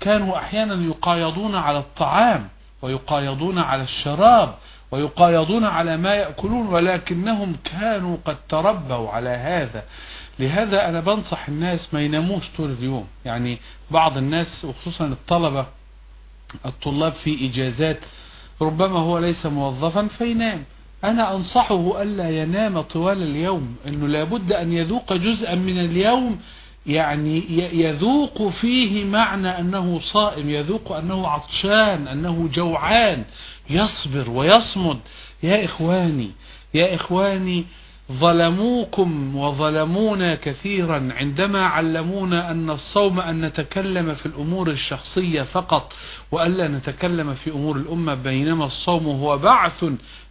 B: كانوا أحيانا يقايضون على الطعام ويقايضون على الشراب ويقايضون على ما يأكلون ولكنهم كانوا قد تربوا على هذا. لهذا أنا بنصح الناس ما يناموش طول اليوم. يعني بعض الناس وخصوصا الطلبة الطلاب في إجازات ربما هو ليس موظفا فينام. أنا أنصحه ألا ينام طوال اليوم أنه لابد أن يذوق جزءا من اليوم يعني يذوق فيه معنى أنه صائم يذوق أنه عطشان أنه جوعان يصبر ويصمد. يا إخواني يا إخواني ظلموكم وظلمونا كثيرا. عندما علمونا أن الصوم أن نتكلم في الأمور الشخصية فقط وألا نتكلم في أمور الأمة بينما الصوم هو بعث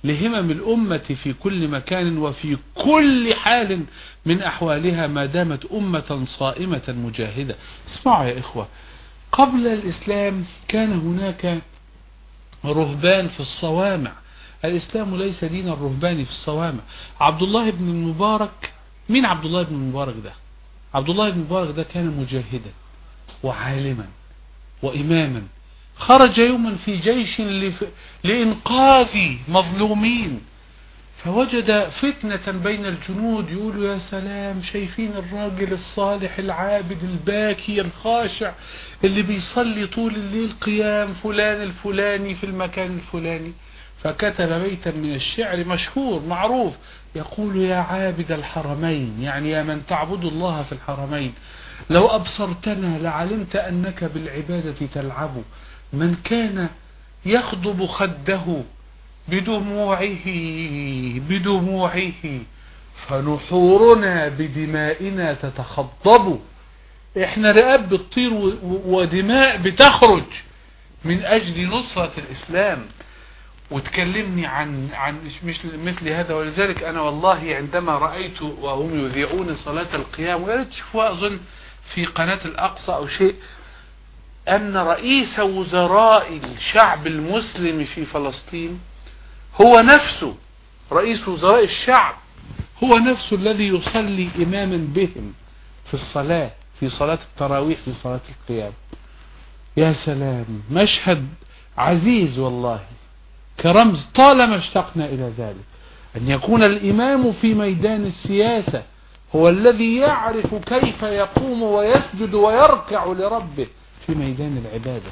B: لهمم الأمة في كل مكان وفي كل حال من أحوالها ما دامت أمة صائمة مجاهدة. اسمعوا يا إخوة قبل الإسلام كان هناك رهبان في الصوامع. الإسلام ليس دين الرهبان في الصوامع. عبد الله بن المبارك مين عبد الله بن المبارك ده؟ عبد الله بن المبارك ده كان مجاهدا وعالما وإماما. خرج يوما في جيش لإنقاذ مظلومين. فوجد فتنة بين الجنود يقولوا يا سلام شايفين الراجل الصالح العابد الباكي الخاشع اللي بيصلي طول الليل قيام فلان الفلاني في المكان الفلاني. فكتب بيتا من الشعر مشهور معروف يقول يا عابد الحرمين يعني يا من تعبد الله في الحرمين لو أبصرتنا لعلمت أنك بالعبادة تلعب. من كان يخضب خده بدموعه بدموعه فنحورنا بدمائنا تتخضب. إحنا رقاب بتطير ودماء بتخرج من أجل نصرة الإسلام. وتكلمني عن عن مش مثل هذا. ولذلك أنا والله عندما رأيت وهم يذيعون صلاة القيام ويا ريت أظن في قناة الأقصى أو شيء أن رئيس وزراء الشعب المسلم في فلسطين هو نفسه رئيس وزراء الشعب هو نفسه الذي يصلي إماما بهم في الصلاة في صلاة التراويح في صلاة القيام. يا سلام مشهد عزيز والله. كرمز طالما اشتقنا إلى ذلك. أن يكون الإمام في ميدان السياسة هو الذي يعرف كيف يقوم ويسجد ويركع لربه في ميدان العبادة.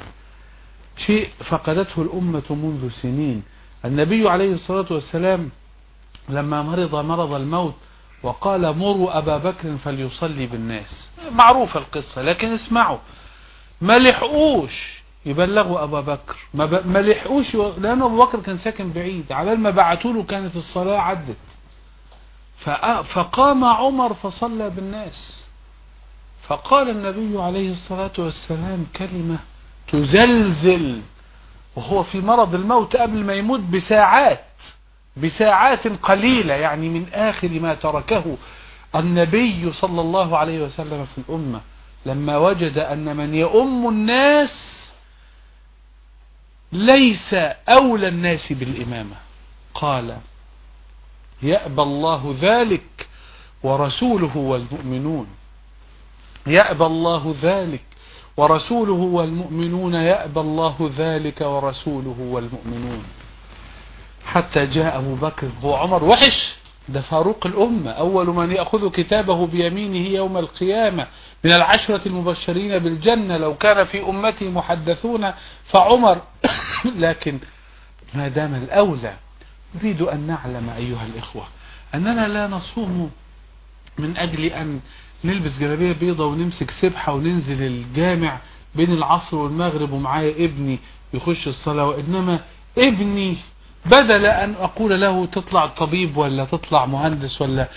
B: شيء فقدته الأمة منذ سنين. النبي عليه الصلاة والسلام لما مرض مرض الموت وقال مروا أبا بكر فليصلي بالناس. معروفة القصة لكن اسمعوا. ما لحقوش. يبلغوا أبا بكر. ما لحقوش لأنه أبو بكر كان ساكن بعيد. على ما بعتوا له كانت الصلاة عدت. فقام عمر فصلى بالناس. فقال النبي عليه الصلاة والسلام كلمة تزلزل. وهو في مرض الموت قبل ما يموت بساعات. بساعات قليلة. يعني من آخر ما تركه النبي صلى الله عليه وسلم في الأمة. لما وجد أن من يؤم الناس ليس أولى الناس بالإمامة. قال يأبى الله ذلك ورسوله والمؤمنون. يأبى الله ذلك ورسوله والمؤمنون. يأبى الله ذلك ورسوله والمؤمنون. حتى جاء أبو بكر هو عمر وحش. ده فاروق الأمة. أول من يأخذ كتابه بيمينه يوم القيامة من العشرة المبشرين بالجنة. لو كان في أمتي محدثون فعمر. لكن ما دام الأولى نريد أن نعلم أيها الإخوة أننا لا نصوم من أجل أن نلبس جلابية بيضة ونمسك سبحة وننزل الجامع بين العصر والمغرب. ومعايا ابني يخش الصلاة وإنما ابني بدل أن أقول له تطلع طبيب ولا تطلع مهندس ولا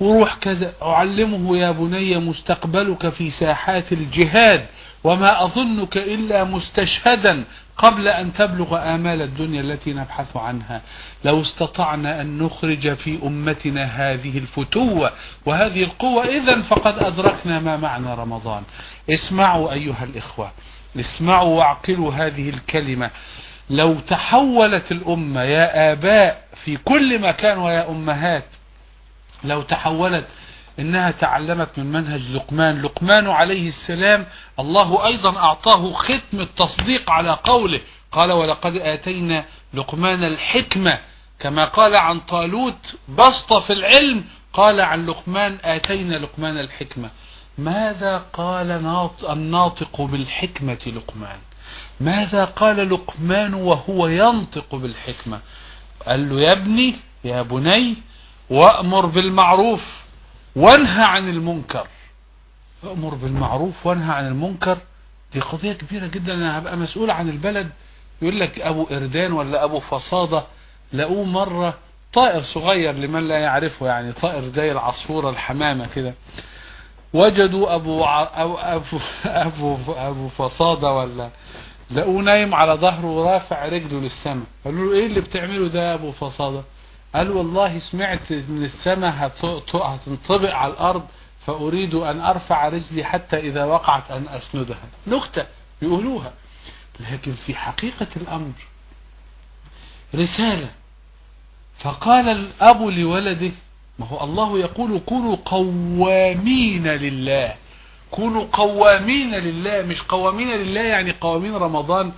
B: وروح كذا أعلمه يا بني مستقبلك في ساحات الجهاد وما أظنك إلا مستشهدا قبل أن تبلغ آمال الدنيا التي نبحث عنها. لو استطعنا أن نخرج في أمتنا هذه الفتوة وهذه القوة إذا فقد أدركنا ما معنى رمضان. اسمعوا أيها الإخوة اسمعوا وأعقلوا هذه الكلمة. لو تحولت الأمة يا آباء في كل مكان ويا أمهات لو تحولت إنها تعلمت من منهج لقمان لقمان عليه السلام الله أيضا أعطاه ختم التصديق على قوله قال ولقد آتينا لقمان الحكمة كما قال عن طالوت بسط في العلم قال عن لقمان آتينا لقمان الحكمة ماذا قال الناطق بالحكمة لقمان؟ ماذا قال لقمان وهو ينطق بالحكمة؟ قال له يا ابني يا بني وأمر بالمعروف وانهى عن المنكر. أمر بالمعروف وانهى عن المنكر؟ دي قضية كبيرة جدا أنا هبقى مسؤول عن البلد. يقول لك أبو إردان ولا أبو فصادة لقوه مرة طائر صغير لمن لا يعرفه يعني طائر زي العصفورة الحمامة كده. وجدوا أبو, أبو, أبو, أبو, أبو فصادة ولا لقوه نايم على ظهره ورافع رجله للسماء. قالوا له إيه اللي بتعمله ده يا أبو فصادة قال والله سمعت من السماء هتنطبق على الأرض فأريد أن أرفع رجلي حتى إذا وقعت أن أسندها. نكتة يقولوها لكن في حقيقة الأمر رسالة. فقال الأب لولده ما هو الله يقول كونوا قوامين لله. كونوا قوامين لله. مش قوامين لله يعني قوامين رمضان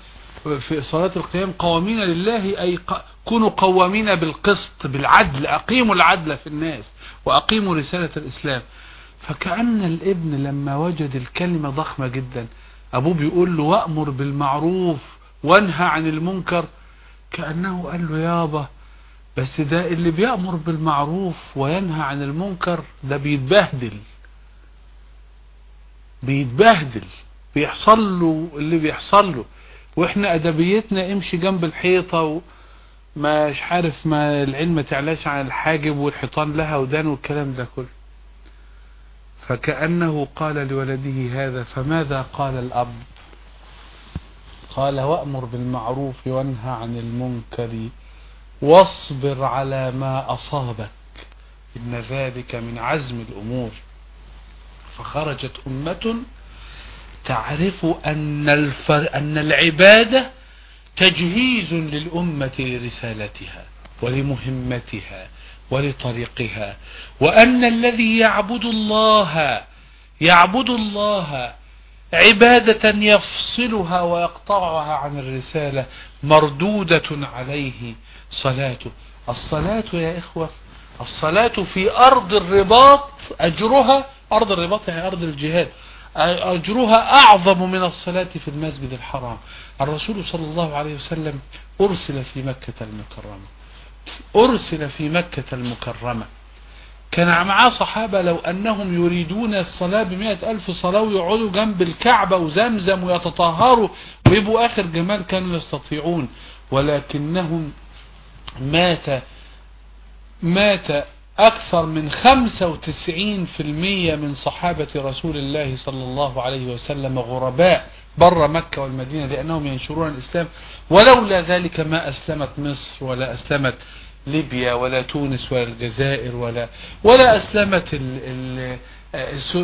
B: في صلاة القيام. قوامين لله أي كونوا قوامين بالقسط بالعدل. أقيموا العدل في الناس وأقيموا رسالة الإسلام. فكأن الابن لما وجد الكلمة ضخمة جدا أبوه بيقول له وأمر بالمعروف وانهى عن المنكر كأنه قال له يابا بس ده اللي بيأمر بالمعروف وينهى عن المنكر ده بيتبهدل. بيتبهدل. بيحصل له اللي بيحصل له. وإحنا أدبيتنا امشي جنب الحيطة ومش عارف ما العلم تعلاش عن الحاجب والحيطان لها ودان والكلام ده كله. فكأنه قال لولده هذا فماذا قال الأب؟ قال وأمر بالمعروف وانهى عن المنكر. واصبر على ما أصابك. إن ذلك من عزم الأمور. فخرجت أمة تعرف أن, الفر... أن العبادة تجهيز للأمة لرسالتها ولمهمتها ولطريقها. وأن الذي يعبد الله يعبد الله عبادة يفصلها ويقطعها عن الرسالة مردودة عليه صلاته. الصلاة يا إخوة الصلاة في أرض الرباط أجرها أرض الرباط يعني أرض الجهاد أجرها أعظم من الصلاة في المسجد الحرام. الرسول صلى الله عليه وسلم أرسل في مكة المكرمة أرسل في مكة المكرمة. كان معاه صحابة لو أنهم يريدون الصلاة بمئة ألف صلاة ويقعدوا جنب الكعبة وزمزم ويتطهروا ويبقوا آخر جمال كانوا يستطيعون. ولكنهم مات مات أكثر من 95% من صحابة رسول الله صلى الله عليه وسلم غرباء بر مكة والمدينة لأنهم ينشرون الإسلام. ولولا ذلك ما أسلمت مصر ولا أسلمت ليبيا ولا تونس ولا الجزائر ولا ولا أسلمت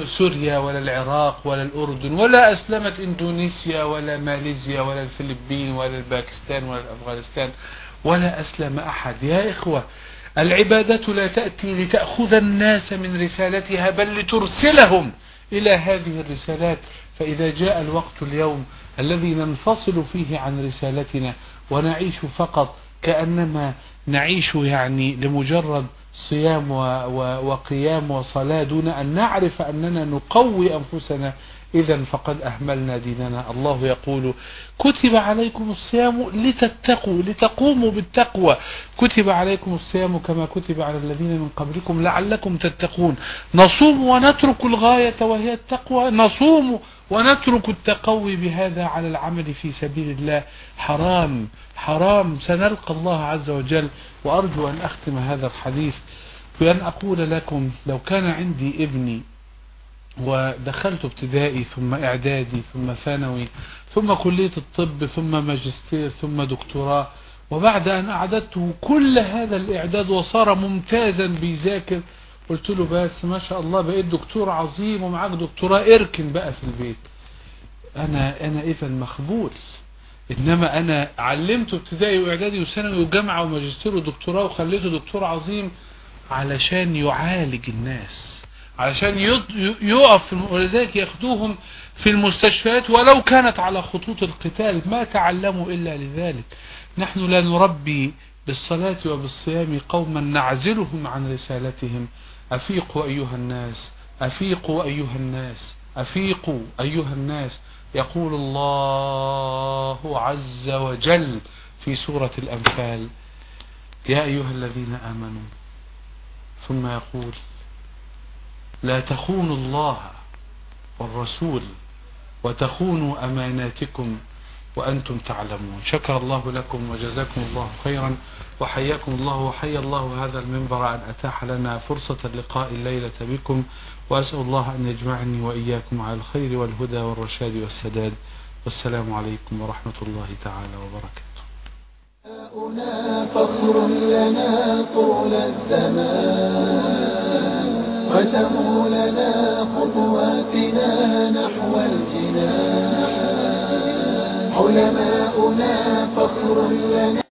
B: سوريا ولا العراق ولا الأردن ولا أسلمت إندونيسيا ولا ماليزيا ولا الفلبين ولا الباكستان ولا أفغانستان ولا أسلم أحد. يا إخوة العبادة لا تأتي لتأخذ الناس من رسالتها بل لترسلهم إلى هذه الرسالات. فإذا جاء الوقت اليوم الذي ننفصل فيه عن رسالتنا ونعيش فقط كأنما نعيش يعني لمجرد صيام وقيام وصلاة دون أن نعرف أننا نقوي أنفسنا إذا فقد أهملنا ديننا. الله يقول كتب عليكم الصيام لتتقوا لتقوموا بالتقوى. كتب عليكم الصيام كما كتب على الذين من قبلكم لعلكم تتقون. نصوم ونترك الغاية وهي التقوى. نصوم ونترك التقوي بهذا على العمل في سبيل الله. حرام حرام. سنلقى الله عز وجل. وأرجو أن أختم هذا الحديث بأن أقول لكم لو كان عندي ابني ودخلت ابتدائي ثم إعدادي ثم ثانوي ثم كلية الطب ثم ماجستير ثم دكتوراه وبعد أن اعددته كل هذا الإعداد وصار ممتازا بيذاكر قلت له بس ما شاء الله بقيت دكتور عظيم ومعاك دكتوراه إركن بقى في البيت. أنا أنا اذا مخبول إنما أنا علمته ابتدائي وإعدادي وثانوي وجامعة وماجستير ودكتوراه وخليته دكتور عظيم علشان يعالج الناس. علشان يقف ولذلك ياخدوهم في المستشفيات ولو كانت على خطوط القتال ما تعلموا إلا لذلك. نحن لا نربي بالصلاة وبالصيام قوما نعزلهم عن رسالتهم. أفيقوا أيها الناس أفيقوا أيها الناس أفيقوا أيها الناس. يقول الله عز وجل في سورة الأنفال يا أيها الذين آمنوا ثم يقول لا تخونوا الله والرسول وتخونوا أماناتكم وأنتم تعلمون. شكر الله لكم وجزاكم الله خيرا وحياكم الله وحيا الله هذا المنبر أن أتاح لنا فرصة اللقاء الليلة بكم وأسأل الله أن يجمعني وإياكم على الخير والهدى والرشاد والسداد. والسلام عليكم ورحمة الله تعالى وبركاته.
A: فخر لنا طول الزمان. وتمول لنا خطواتنا نحو الجنان. علماؤنا فخر لنا.